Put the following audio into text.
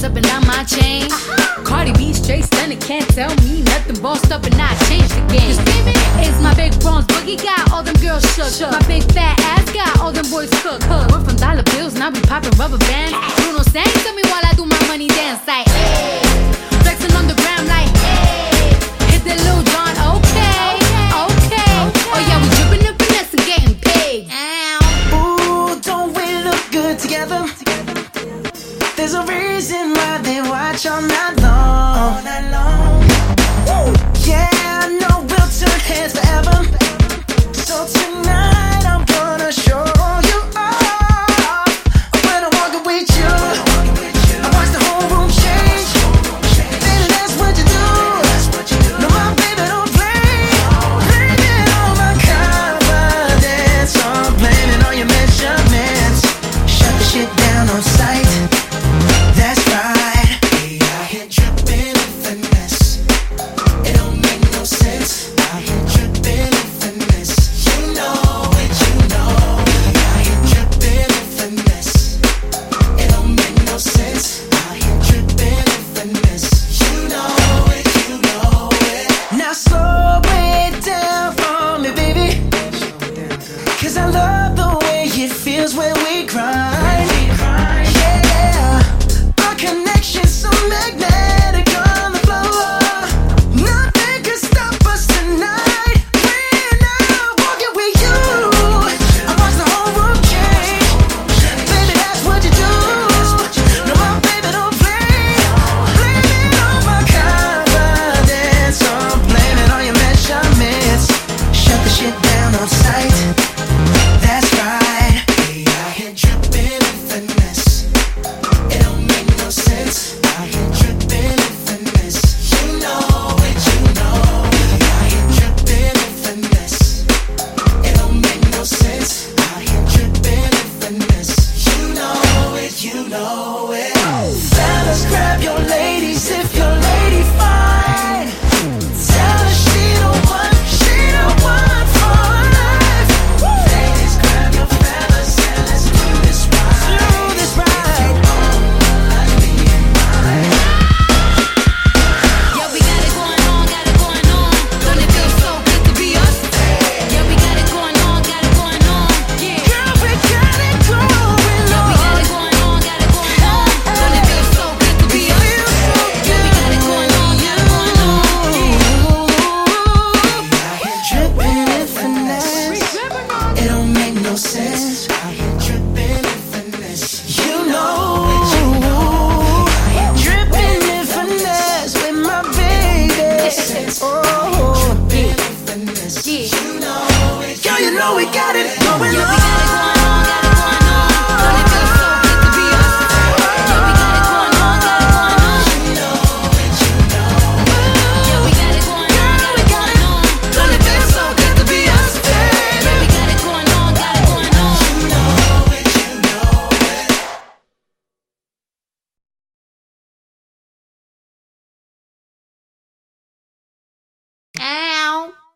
bossed up and I'm my chain. Uh-huh. Cardi B straight stunning, can't tell me nothing. Bossed up and I changed the game. It's my big bronze boogie got all them girls shook. shook. My big fat ass got all them boys cooked. Cook. We're from dollar bills and I be popping rubber bands. Bruno sang tell me while I do my money dance like. Hey. Flexing on the gram like. Hey. Hit that little John, okay. okay, okay. Oh yeah, we dripping and finesse and getting paid. Ow. Ooh, don't we look good together? There's a reason why they watch all night long. All night long. know. you know we got it going yeah, on.